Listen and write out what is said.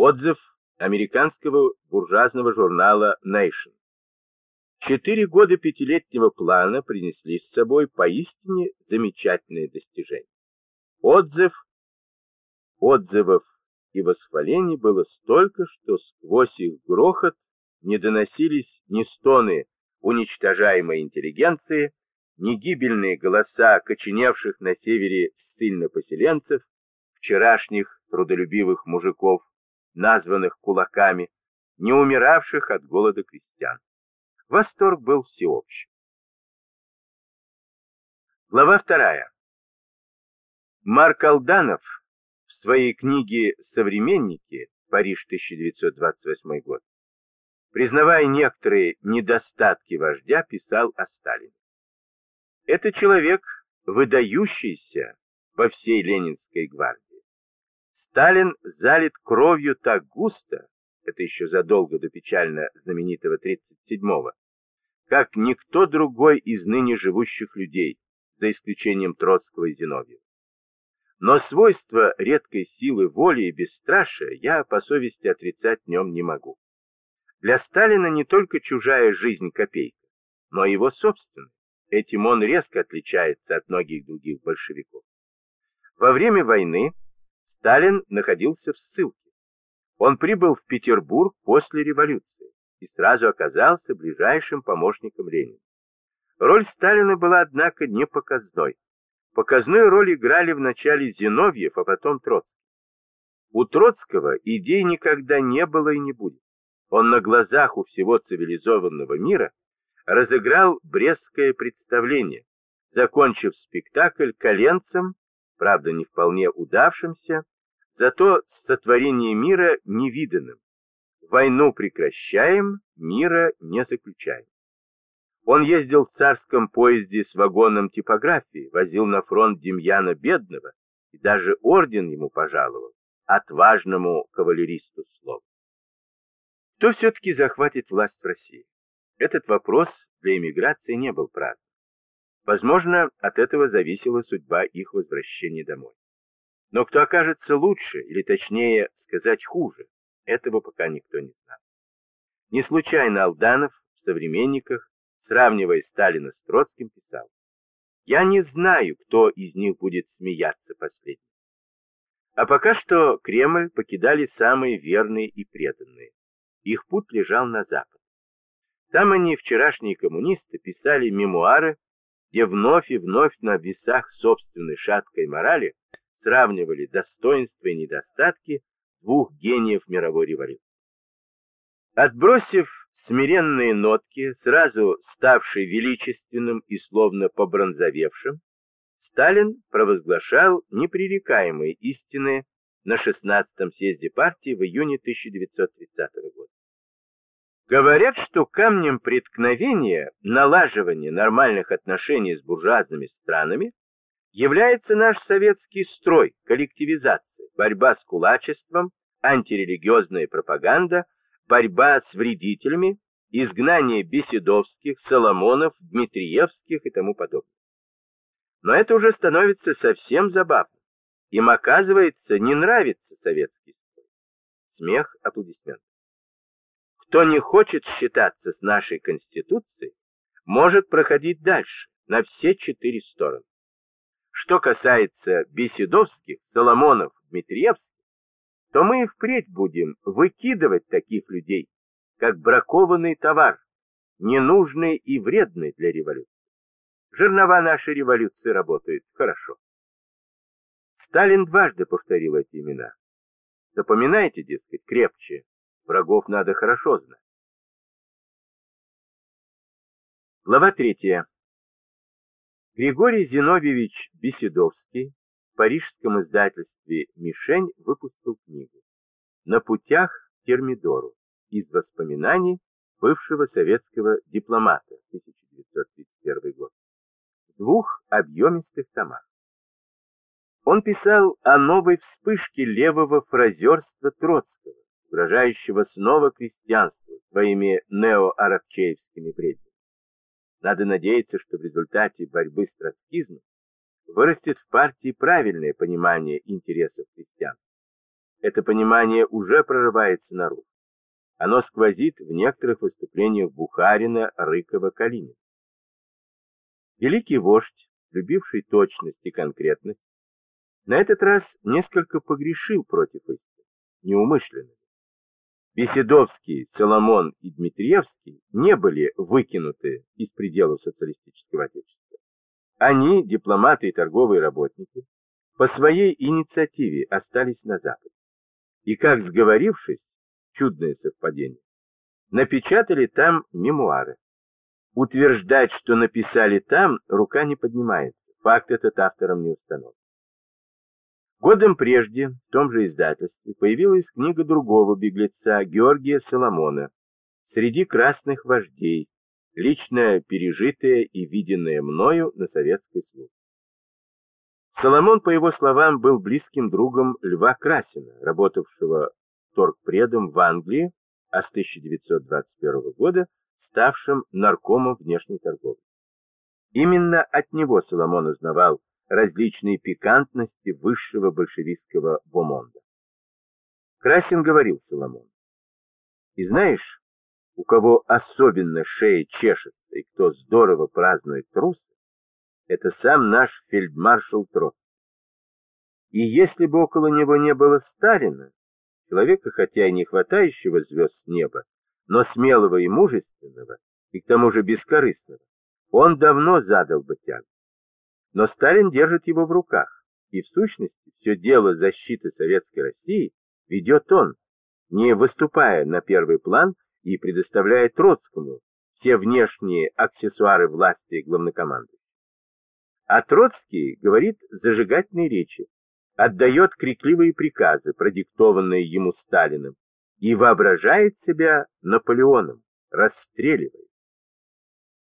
Отзыв американского буржуазного журнала Nation. Четыре года пятилетнего плана принесли с собой поистине замечательные достижения. Отзыв отзывов и восхвалений было столько, что сквозь их грохот не доносились ни стоны уничтожаемой интеллигенции, ни гибельные голоса коченевших на севере ссыльно-поселенцев, вчерашних трудолюбивых мужиков, названных кулаками, не умиравших от голода крестьян. Восторг был всеобщим. Глава вторая. Марк Алданов в своей книге «Современники. Париж, 1928 год», признавая некоторые недостатки вождя, писал о Сталине. Это человек, выдающийся во всей Ленинской гвардии. Сталин залит кровью так густо, это еще задолго до печально знаменитого 37-го, как никто другой из ныне живущих людей, за исключением Троцкого и Зиновьева. Но свойства редкой силы воли и бесстрашия я по совести отрицать в нем не могу. Для Сталина не только чужая жизнь копейка, но и его собственная. Этим он резко отличается от многих других большевиков. Во время войны Сталин находился в ссылке. Он прибыл в Петербург после революции и сразу оказался ближайшим помощником Ленина. Роль Сталина была, однако, не показной. Показную роль играли вначале Зиновьев, а потом Троцкий. У Троцкого идей никогда не было и не будет. Он на глазах у всего цивилизованного мира разыграл брестское представление, закончив спектакль коленцем правда не вполне удавшимся, зато сотворение мира невиданным. Войну прекращаем, мира не заключаем. Он ездил в царском поезде с вагоном типографии, возил на фронт Демьяна Бедного и даже орден ему пожаловал, отважному кавалеристу слов. Кто все-таки захватит власть в России? Этот вопрос для эмиграции не был праздным. Возможно, от этого зависела судьба их возвращения домой. Но кто окажется лучше, или точнее сказать хуже, этого пока никто не знал. Не случайно Алданов в «Современниках», сравнивая Сталина с Троцким, писал «Я не знаю, кто из них будет смеяться последним». А пока что Кремль покидали самые верные и преданные. Их путь лежал на запад. Там они, вчерашние коммунисты, писали мемуары где вновь и вновь на весах собственной шаткой морали сравнивали достоинства и недостатки двух гениев мировой революции. Отбросив смиренные нотки, сразу ставший величественным и словно побронзовевшим, Сталин провозглашал непререкаемые истины на 16-м съезде партии в июне 1930 года. Говорят, что камнем преткновения налаживания нормальных отношений с буржуазными странами является наш советский строй, коллективизация, борьба с кулачеством, антирелигиозная пропаганда, борьба с вредителями, изгнание Беседовских, Соломонов, Дмитриевских и тому подобное. Но это уже становится совсем забавно. Им, оказывается, не нравится советский строй. Смех, аплодисменты. Кто не хочет считаться с нашей Конституцией, может проходить дальше, на все четыре стороны. Что касается Беседовских, Соломонов, Дмитриевских, то мы и впредь будем выкидывать таких людей, как бракованный товар, ненужный и вредный для революции. Жернова нашей революции работают хорошо. Сталин дважды повторил эти имена. Запоминайте, дескать, крепче, Врагов надо хорошо знать. Глава третья. Григорий Зиновьевич Беседовский в парижском издательстве «Мишень» выпустил книгу «На путях к Термидору» из воспоминаний бывшего советского дипломата 1931 год в двух объемистых томах. Он писал о новой вспышке левого фразерства Троцкого, угрожающего снова крестьянству своими неоарабчеевскими бреднями. Надо надеяться, что в результате борьбы с троцкизмом вырастет в партии правильное понимание интересов крестьянства. это понимание уже прорывается наружу. Оно сквозит в некоторых выступлениях Бухарина, Рыкова, Калинина. Великий вождь, любивший точность и конкретность, на этот раз несколько погрешил против истины, неумышленно. Беседовский, Соломон и Дмитриевский не были выкинуты из пределов социалистического отечества. Они, дипломаты и торговые работники, по своей инициативе остались на Западе. И как сговорившись, чудное совпадение, напечатали там мемуары. Утверждать, что написали там, рука не поднимается, факт этот автором не установлен. Годом прежде в том же издательстве появилась книга другого беглеца Георгия Соломона «Среди красных вождей. Личное пережитое и виденное мною на советской службе». Соломон, по его словам, был близким другом Льва Красина, работавшего торгпредом в Англии, а с 1921 года ставшим наркомом внешней торговли. Именно от него Соломон узнавал различные пикантности высшего большевистского бомонда. Красин говорил Соломон. И знаешь, у кого особенно шея чешется и кто здорово празднует трусы, это сам наш фельдмаршал Троцкий. И если бы около него не было Сталина, человека, хотя и не хватающего звезд с неба, но смелого и мужественного, и к тому же бескорыстного, он давно задал бы тягу. Но Сталин держит его в руках, и в сущности все дело защиты Советской России ведет он, не выступая на первый план и предоставляя Троцкому все внешние аксессуары власти главнокомандующего. А Троцкий говорит зажигательные речи, отдает крикливые приказы, продиктованные ему Сталиным, и воображает себя Наполеоном, расстреливая.